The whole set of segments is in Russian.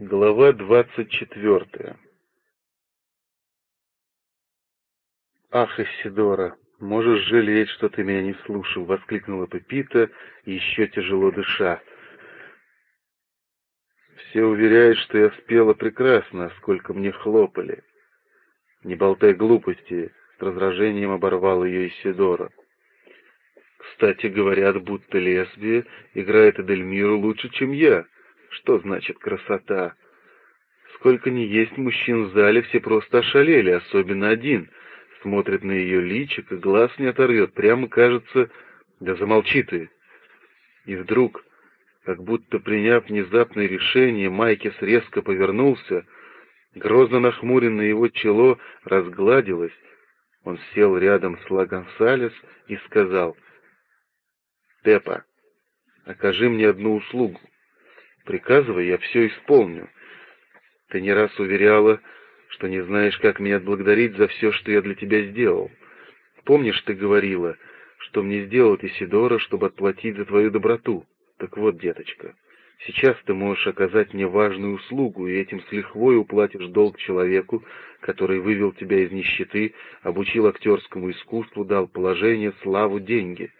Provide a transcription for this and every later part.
Глава двадцать четвертая «Ах, Исидора, можешь жалеть, что ты меня не слушал!» — воскликнула Пепита, еще тяжело дыша. «Все уверяют, что я спела прекрасно, сколько мне хлопали. Не болтай глупости!» — с раздражением оборвал ее Исидора. «Кстати, говорят, будто лесбия играет Эдельмиру лучше, чем я». Что значит красота? Сколько ни есть мужчин в зале, все просто ошалели, особенно один. Смотрит на ее личико, глаз не оторвет, прямо кажется, да замолчи ты. И вдруг, как будто приняв внезапное решение, Майкис резко повернулся, грозно нахмуренное его чело разгладилось, он сел рядом с Лагонсалес и сказал, «Пепа, окажи мне одну услугу. Приказывай, я все исполню. Ты не раз уверяла, что не знаешь, как меня отблагодарить за все, что я для тебя сделал. Помнишь, ты говорила, что мне сделать Исидора, чтобы отплатить за твою доброту? Так вот, деточка, сейчас ты можешь оказать мне важную услугу, и этим с лихвой уплатишь долг человеку, который вывел тебя из нищеты, обучил актерскому искусству, дал положение, славу, деньги.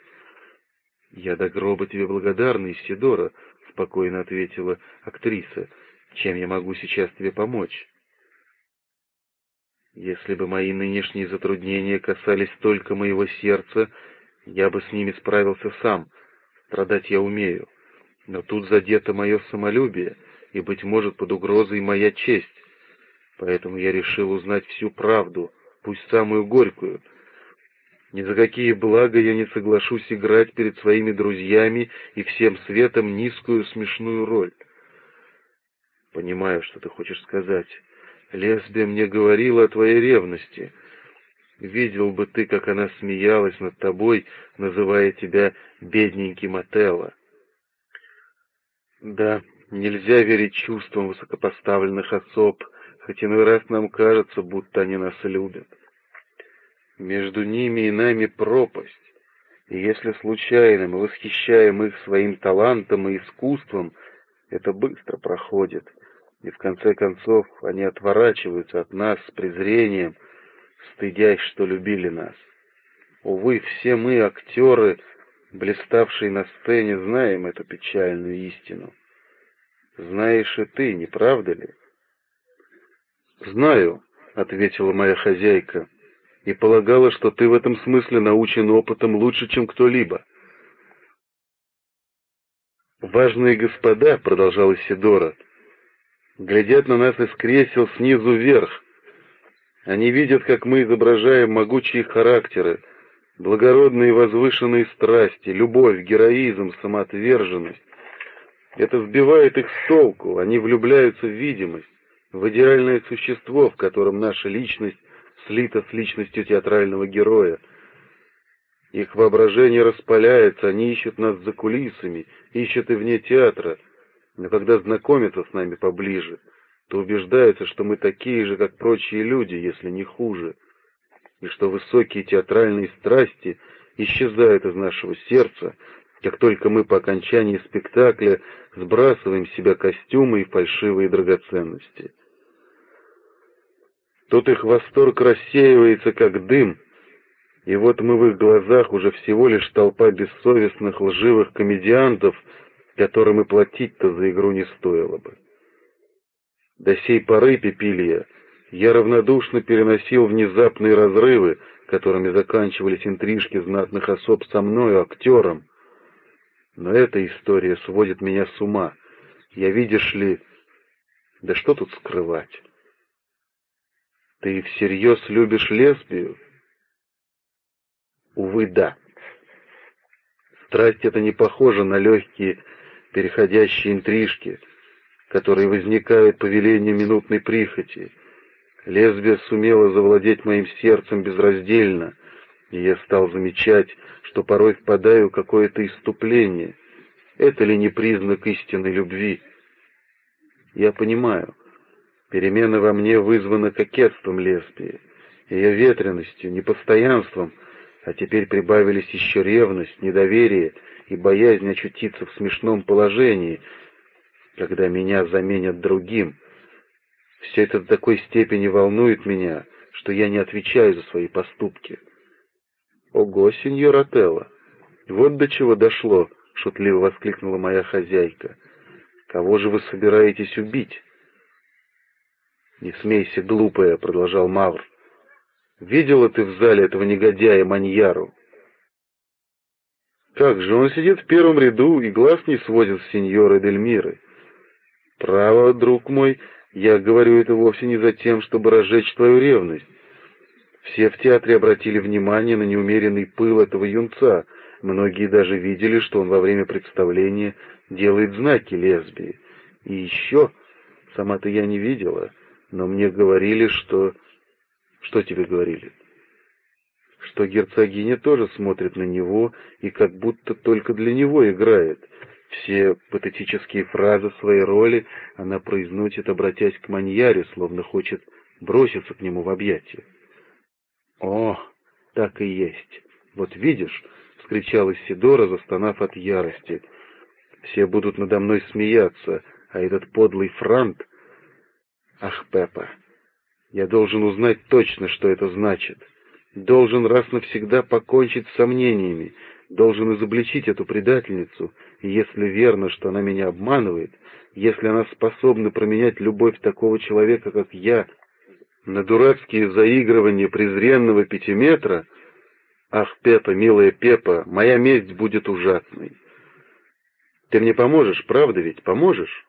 Я до гроба тебе благодарна, Исидора, спокойно ответила актриса. «Чем я могу сейчас тебе помочь?» «Если бы мои нынешние затруднения касались только моего сердца, я бы с ними справился сам. Страдать я умею. Но тут задето мое самолюбие, и, быть может, под угрозой моя честь. Поэтому я решил узнать всю правду, пусть самую горькую, ни за какие блага я не соглашусь играть перед своими друзьями и всем светом низкую смешную роль. Понимаю, что ты хочешь сказать. Лесбия мне говорила о твоей ревности. Видел бы ты, как она смеялась над тобой, называя тебя бедненьким Отелло. Да, нельзя верить чувствам высокопоставленных особ, хоть иной раз нам кажется, будто они нас любят. Между ними и нами пропасть, и если случайно мы восхищаем их своим талантом и искусством, это быстро проходит, и в конце концов они отворачиваются от нас с презрением, стыдясь, что любили нас. Увы, все мы, актеры, блиставшие на сцене, знаем эту печальную истину. Знаешь и ты, не правда ли? «Знаю», — ответила моя хозяйка, — и полагала, что ты в этом смысле научен опытом лучше, чем кто-либо. «Важные господа», — продолжала Сидора, — «глядят на нас из кресел снизу вверх. Они видят, как мы изображаем могучие характеры, благородные возвышенные страсти, любовь, героизм, самоотверженность. Это сбивает их с толку, они влюбляются в видимость, в идеальное существо, в котором наша личность слито с личностью театрального героя. Их воображение распаляется, они ищут нас за кулисами, ищут и вне театра, но когда знакомятся с нами поближе, то убеждаются, что мы такие же, как прочие люди, если не хуже, и что высокие театральные страсти исчезают из нашего сердца, как только мы по окончании спектакля сбрасываем с себя костюмы и фальшивые драгоценности. Тут их восторг рассеивается, как дым, и вот мы в их глазах уже всего лишь толпа бессовестных лживых комедиантов, которым и платить-то за игру не стоило бы. До сей поры, Пепилья, я равнодушно переносил внезапные разрывы, которыми заканчивались интрижки знатных особ со мною, актером. Но эта история сводит меня с ума. Я, видишь ли... Да что тут скрывать? Ты всерьез любишь лесбию? Увы, да. Страсть эта не похожа на легкие переходящие интрижки, которые возникают по велению минутной прихоти. Лесбия сумела завладеть моим сердцем безраздельно, и я стал замечать, что порой впадаю в какое-то иступление. Это ли не признак истинной любви? Я понимаю, Перемена во мне вызвана кокетством лесбии, ее ветренностью, непостоянством, а теперь прибавились еще ревность, недоверие и боязнь очутиться в смешном положении. когда меня заменят другим. Все это до такой степени волнует меня, что я не отвечаю за свои поступки. Ого, сеньор Отелло, вот до чего дошло, шутливо воскликнула моя хозяйка. Кого же вы собираетесь убить? Не смейся, глупая, продолжал Мавр. Видела ты в зале этого негодяя Маньяру? Как же, он сидит в первом ряду и глаз не сводит с сеньоры Дельмиры. Право, друг мой, я говорю это вовсе не за тем, чтобы разжечь твою ревность. Все в театре обратили внимание на неумеренный пыл этого юнца. Многие даже видели, что он во время представления делает знаки лесбии. И еще, сама-то я не видела, но мне говорили, что... Что тебе говорили? Что герцогиня тоже смотрит на него и как будто только для него играет. Все патетические фразы своей роли она произносит, обратясь к маньяре, словно хочет броситься к нему в объятия. «О, так и есть! Вот видишь!» — вскричала Сидора, застонав от ярости. «Все будут надо мной смеяться, а этот подлый франт...» «Ах, Пеппа, я должен узнать точно, что это значит. Должен раз навсегда покончить с сомнениями, должен изобличить эту предательницу, и если верно, что она меня обманывает, если она способна променять любовь такого человека, как я, на дурацкие заигрывания презренного пятиметра, ах, Пепа, милая Пепа, моя месть будет ужасной. Ты мне поможешь, правда ведь, поможешь?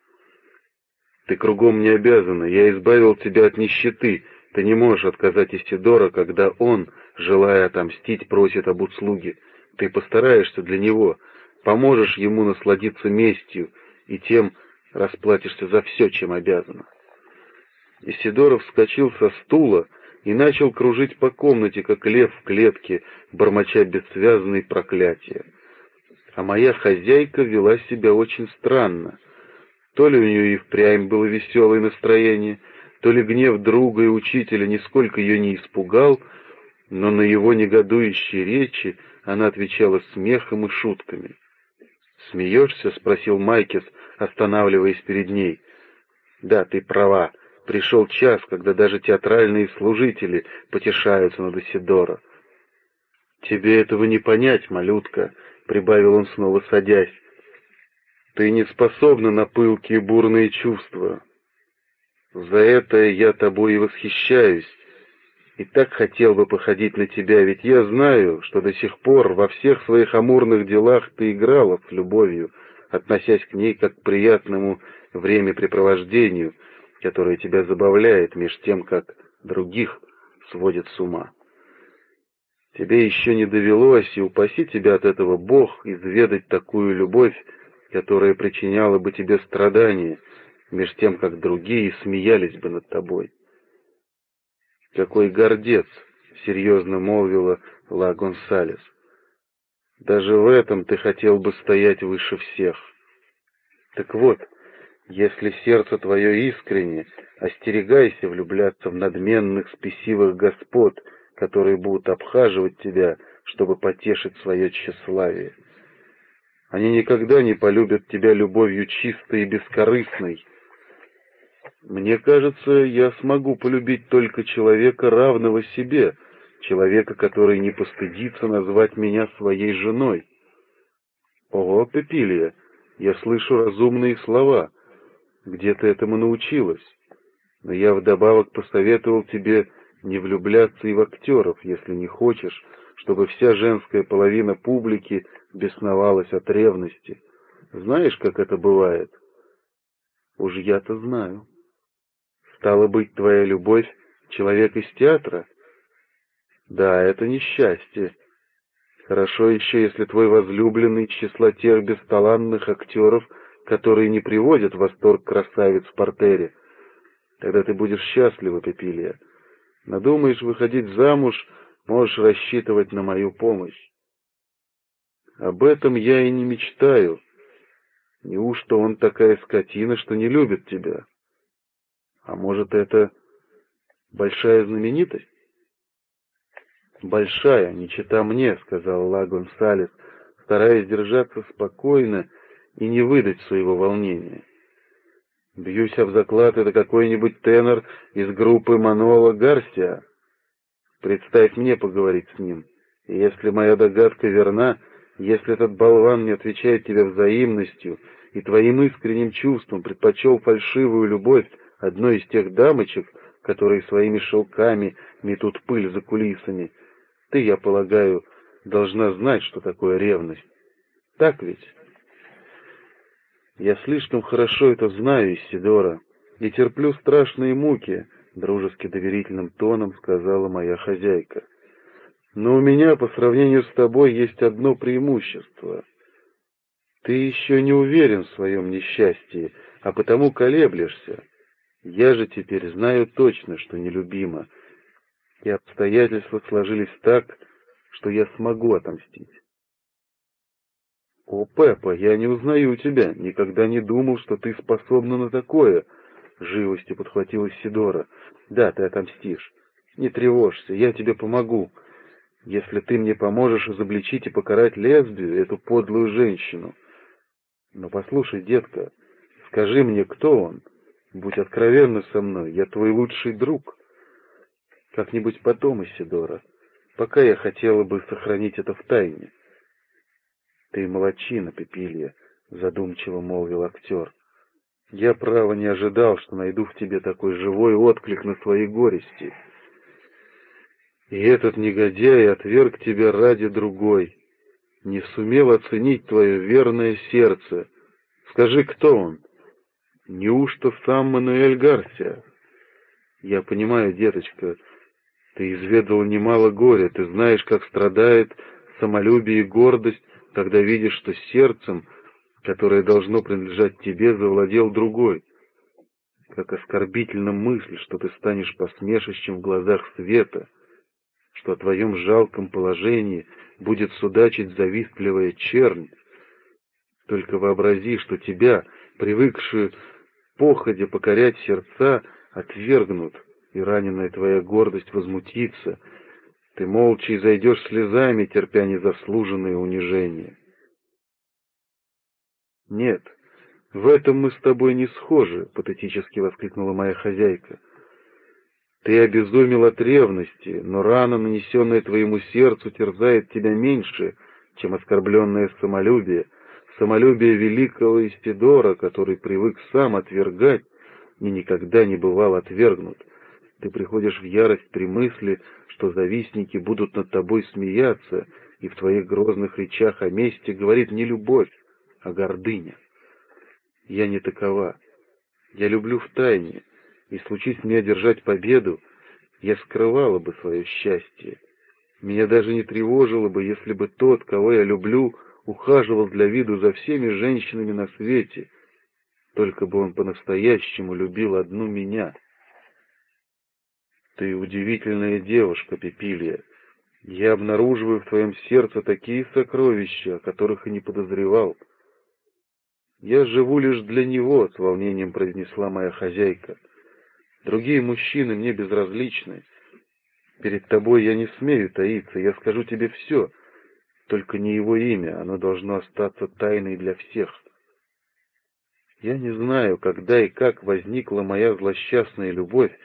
Ты кругом не обязана, я избавил тебя от нищеты, ты не можешь отказать Исидора, когда он, желая отомстить, просит об услуге. Ты постараешься для него, поможешь ему насладиться местью и тем расплатишься за все, чем обязана. Исидоров вскочил со стула и начал кружить по комнате, как лев в клетке, бормоча бессвязные проклятия. А моя хозяйка вела себя очень странно. То ли у нее и впрямь было веселое настроение, то ли гнев друга и учителя нисколько ее не испугал, но на его негодующие речи она отвечала смехом и шутками. «Смеешься?» — спросил Майкес, останавливаясь перед ней. «Да, ты права. Пришел час, когда даже театральные служители потешаются над Исидоро. «Тебе этого не понять, малютка», — прибавил он снова садясь. «Ты не способна на пылкие бурные чувства. За это я тобой и восхищаюсь, и так хотел бы походить на тебя, ведь я знаю, что до сих пор во всех своих амурных делах ты играла с любовью, относясь к ней как к приятному времяпрепровождению, которое тебя забавляет, меж тем, как других сводит с ума. Тебе еще не довелось, и упаси тебя от этого Бог, изведать такую любовь, которая причиняла бы тебе страдания, меж тем, как другие смеялись бы над тобой. «Какой гордец!» — серьезно молвила Ла Гонсалес. «Даже в этом ты хотел бы стоять выше всех. Так вот, если сердце твое искренне, остерегайся влюбляться в надменных, спесивых господ, которые будут обхаживать тебя, чтобы потешить свое тщеславие. Они никогда не полюбят тебя любовью чистой и бескорыстной, мне кажется, я смогу полюбить только человека, равного себе, человека, который не постыдится назвать меня своей женой. О, Пепилия, я слышу разумные слова. Где ты этому научилась? Но я вдобавок посоветовал тебе не влюбляться и в актеров, если не хочешь, чтобы вся женская половина публики бесновалась от ревности. Знаешь, как это бывает? Уж я-то знаю. Стало быть, твоя любовь — человек из театра? Да, это несчастье. Хорошо еще, если твой возлюбленный числа тех бесталанных актеров, которые не приводят в восторг красавиц в портере. Тогда ты будешь счастлива, Пепилия. Надумаешь выходить замуж, можешь рассчитывать на мою помощь. Об этом я и не мечтаю. Неужто он такая скотина, что не любит тебя? А может, это большая знаменитость? «Большая, не чита мне», — сказал Ла стараясь держаться спокойно и не выдать своего волнения. Бьюсь об заклад, это какой-нибудь тенор из группы Манола Гарсия. Представь мне поговорить с ним. И если моя догадка верна, если этот болван не отвечает тебе взаимностью и твоим искренним чувством предпочел фальшивую любовь одной из тех дамочек, которые своими шелками метут пыль за кулисами, ты, я полагаю, должна знать, что такое ревность. Так ведь? Я слишком хорошо это знаю, Исидора, и терплю страшные муки, дружески доверительным тоном сказала моя хозяйка. Но у меня по сравнению с тобой есть одно преимущество. Ты еще не уверен в своем несчастье, а потому колеблешься. Я же теперь знаю точно, что нелюбима, и обстоятельства сложились так, что я смогу отомстить. «О, Пеппа, я не узнаю тебя, никогда не думал, что ты способна на такое!» Живостью подхватила Сидора. «Да, ты отомстишь. Не тревожься, я тебе помогу. Если ты мне поможешь изобличить и покарать лесбию, эту подлую женщину. Но послушай, детка, скажи мне, кто он? Будь откровенна со мной, я твой лучший друг. Как-нибудь потом, Исидора, пока я хотела бы сохранить это в тайне. Ты молочина, Пепилья, задумчиво молвил актер. Я, право, не ожидал, что найду в тебе такой живой отклик на свои горести. И этот негодяй отверг тебя ради другой, не сумел оценить твое верное сердце. Скажи, кто он? Неужто сам Мануэль Гарсия? Я понимаю, деточка, ты изведала немало горя, ты знаешь, как страдает самолюбие и гордость, когда видишь, что сердцем, которое должно принадлежать тебе, завладел другой. Как оскорбительна мысль, что ты станешь посмешищем в глазах света — что о твоем жалком положении будет судачить завистливая чернь. Только вообрази, что тебя, привыкшую походя покорять сердца, отвергнут, и раненая твоя гордость возмутится. Ты молча и зайдешь слезами, терпя незаслуженное унижение. Нет, в этом мы с тобой не схожи, — патетически воскликнула моя хозяйка. Ты обезумел от ревности, но рана, нанесенная твоему сердцу, терзает тебя меньше, чем оскорбленное самолюбие, самолюбие великого Истидора, который привык сам отвергать и никогда не бывал отвергнут. Ты приходишь в ярость при мысли, что завистники будут над тобой смеяться, и в твоих грозных речах о мести говорит не любовь, а гордыня. Я не такова. Я люблю в тайне, и случись мне одержать победу, я скрывала бы свое счастье. Меня даже не тревожило бы, если бы тот, кого я люблю, ухаживал для виду за всеми женщинами на свете, только бы он по-настоящему любил одну меня. Ты удивительная девушка, Пепилия. Я обнаруживаю в твоем сердце такие сокровища, о которых и не подозревал. Я живу лишь для него, — с волнением произнесла моя хозяйка. Другие мужчины мне безразличны. Перед тобой я не смею таиться, я скажу тебе все, только не его имя, оно должно остаться тайной для всех. Я не знаю, когда и как возникла моя злосчастная любовь,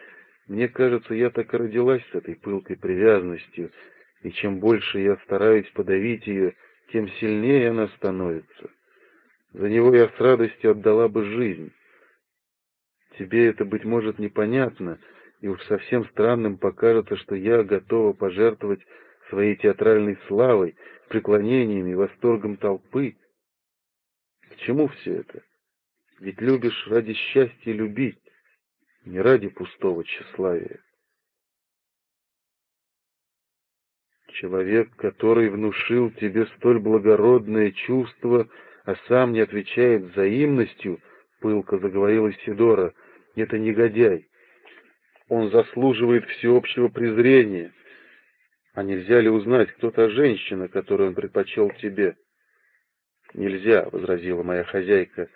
мне кажется, я так и родилась с этой пылкой привязанностью, и чем больше я стараюсь подавить ее, тем сильнее она становится. За него я с радостью отдала бы жизнь. Тебе это, быть может, непонятно, и уж совсем странным покажется, что я готова пожертвовать своей театральной славой, преклонениями, восторгом толпы. К чему все это? Ведь любишь ради счастья любить, не ради пустого тщеславия. Человек, который внушил тебе столь благородное чувство, а сам не отвечает взаимностью, пылко заговорила Сидора, это негодяй. Он заслуживает всеобщего презрения. А нельзя ли узнать, кто та женщина, которую он предпочел тебе? Нельзя, — возразила моя хозяйка,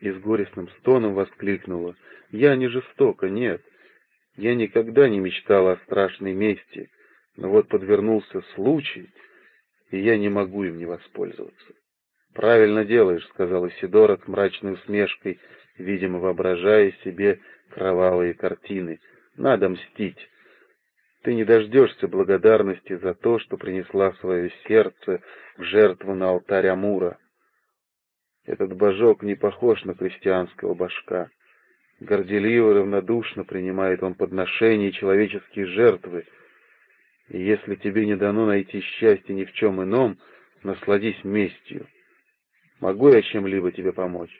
и с горестным стоном воскликнула. Я не жестока, нет. Я никогда не мечтала о страшной мести, но вот подвернулся случай, и я не могу им не воспользоваться. «Правильно делаешь», — сказал Исидора с мрачной усмешкой, видимо, воображая себе кровавые картины. «Надо мстить. Ты не дождешься благодарности за то, что принесла свое сердце в жертву на алтарь Амура. Этот божок не похож на крестьянского башка. Горделиво, равнодушно принимает он подношения и человеческие жертвы. И если тебе не дано найти счастье ни в чем ином, насладись местью. Могу я чем-либо тебе помочь?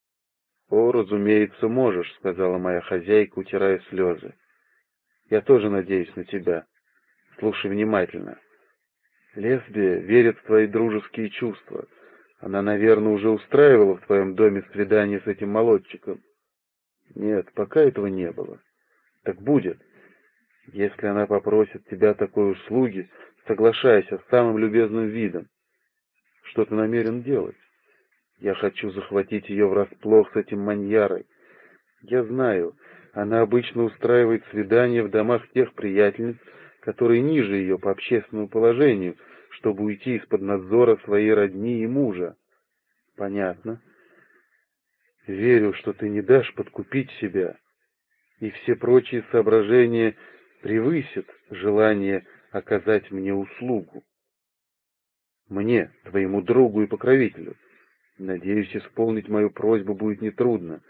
— О, разумеется, можешь, — сказала моя хозяйка, утирая слезы. — Я тоже надеюсь на тебя. Слушай внимательно. Лесбия верит в твои дружеские чувства. Она, наверное, уже устраивала в твоем доме свидание с этим молодчиком. Нет, пока этого не было. Так будет. Если она попросит тебя такой услуги, соглашайся с самым любезным видом. Что ты намерен делать? Я хочу захватить ее врасплох с этим маньярой. Я знаю, она обычно устраивает свидания в домах тех приятельниц, которые ниже ее по общественному положению, чтобы уйти из-под надзора своей родни и мужа. Понятно. Верю, что ты не дашь подкупить себя, и все прочие соображения превысят желание оказать мне услугу. Мне, твоему другу и покровителю. Надеюсь, исполнить мою просьбу будет нетрудно.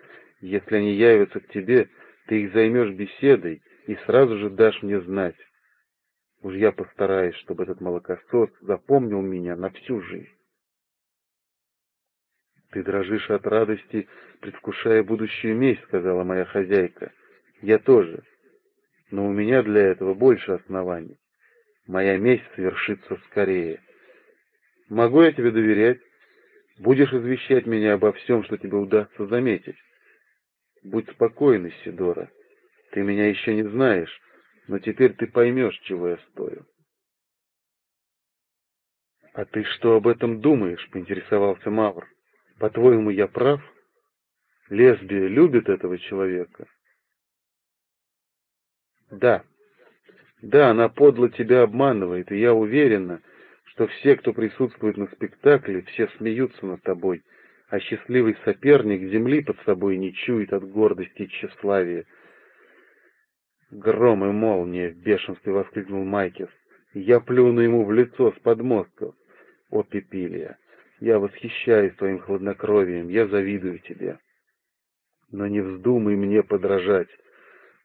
Если они явятся к тебе, ты их займешь беседой и сразу же дашь мне знать. Уж я постараюсь, чтобы этот молокосос запомнил меня на всю жизнь. «Ты дрожишь от радости, предвкушая будущую месть», — сказала моя хозяйка. «Я тоже. Но у меня для этого больше оснований. Моя месть свершится скорее. Могу я тебе доверять? Будешь извещать меня обо всем, что тебе удастся заметить? Будь спокойна, Сидора. Ты меня еще не знаешь, но теперь ты поймешь, чего я стою». «А ты что об этом думаешь?» — поинтересовался Мавр. По-твоему, я прав? Лесбия любит этого человека? Да. Да, она подло тебя обманывает, и я уверена, что все, кто присутствует на спектакле, все смеются над тобой, а счастливый соперник земли под собой не чует от гордости и тщеславия. Гром и молния в бешенстве воскликнул Майкес. Я плюну ему в лицо с подмостков. О, Пепилия! Я восхищаюсь твоим хладнокровием, я завидую тебе. Но не вздумай мне подражать.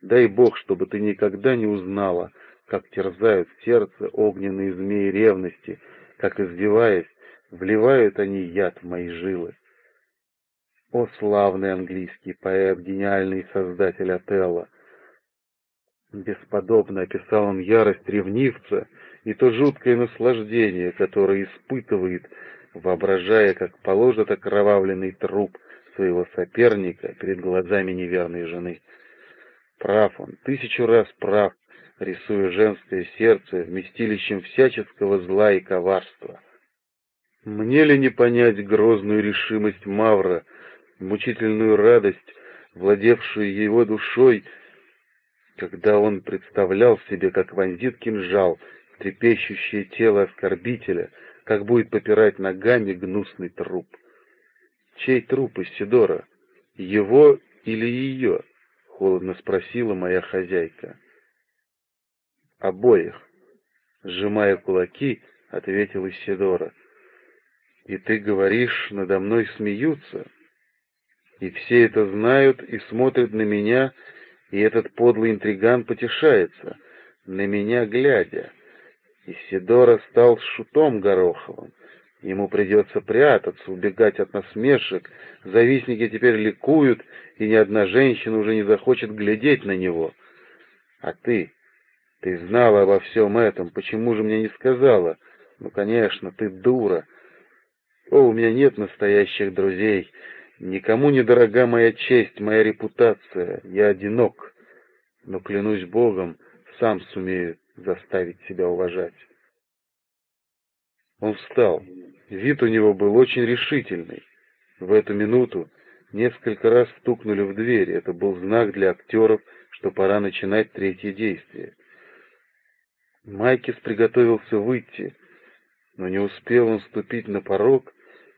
Дай Бог, чтобы ты никогда не узнала, как терзают сердце огненные змеи ревности, как, издеваясь, вливают они яд в мои жилы. О, славный английский поэт, гениальный создатель Отелла! Бесподобно описал он ярость ревнивца и то жуткое наслаждение, которое испытывает воображая, как положит окровавленный труп своего соперника перед глазами неверной жены. Прав он, тысячу раз прав, рисуя женское сердце вместилищем всяческого зла и коварства. Мне ли не понять грозную решимость Мавра, мучительную радость, владевшую его душой, когда он представлял себе, как вонзит кинжал трепещущее тело оскорбителя, как будет попирать ногами гнусный труп. Чей труп, Исидора? Его или ее? Холодно спросила моя хозяйка. Обоих. Сжимая кулаки, ответил Исидора. И ты говоришь, надо мной смеются? И все это знают и смотрят на меня, и этот подлый интриган потешается, на меня глядя. Исидора стал шутом Гороховым. Ему придется прятаться, убегать от насмешек. Завистники теперь ликуют, и ни одна женщина уже не захочет глядеть на него. А ты? Ты знала обо всем этом, почему же мне не сказала? Ну, конечно, ты дура. О, у меня нет настоящих друзей. Никому не дорога моя честь, моя репутация. Я одинок. Но, клянусь Богом, сам сумею заставить себя уважать. Он встал. Вид у него был очень решительный. В эту минуту несколько раз стукнули в дверь. Это был знак для актеров, что пора начинать третье действие. Майкис приготовился выйти, но не успел он ступить на порог,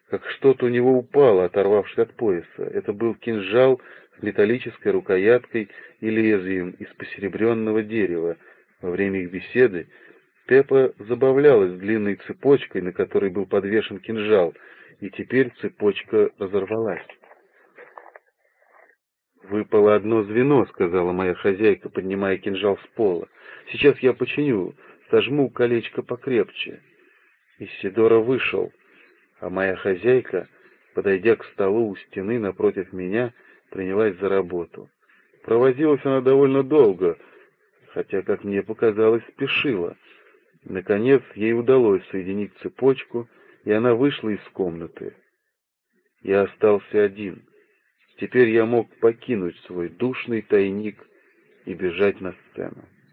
как что-то у него упало, оторвавшись от пояса. Это был кинжал с металлической рукояткой и лезвием из посеребренного дерева. Во время их беседы Пеппа забавлялась длинной цепочкой, на которой был подвешен кинжал, и теперь цепочка разорвалась. «Выпало одно звено», — сказала моя хозяйка, поднимая кинжал с пола. «Сейчас я починю, сожму колечко покрепче». Исидора вышел, а моя хозяйка, подойдя к столу у стены напротив меня, принялась за работу. Провозилась она довольно долго, хотя, как мне показалось, спешила. Наконец, ей удалось соединить цепочку, и она вышла из комнаты. Я остался один. Теперь я мог покинуть свой душный тайник и бежать на сцену.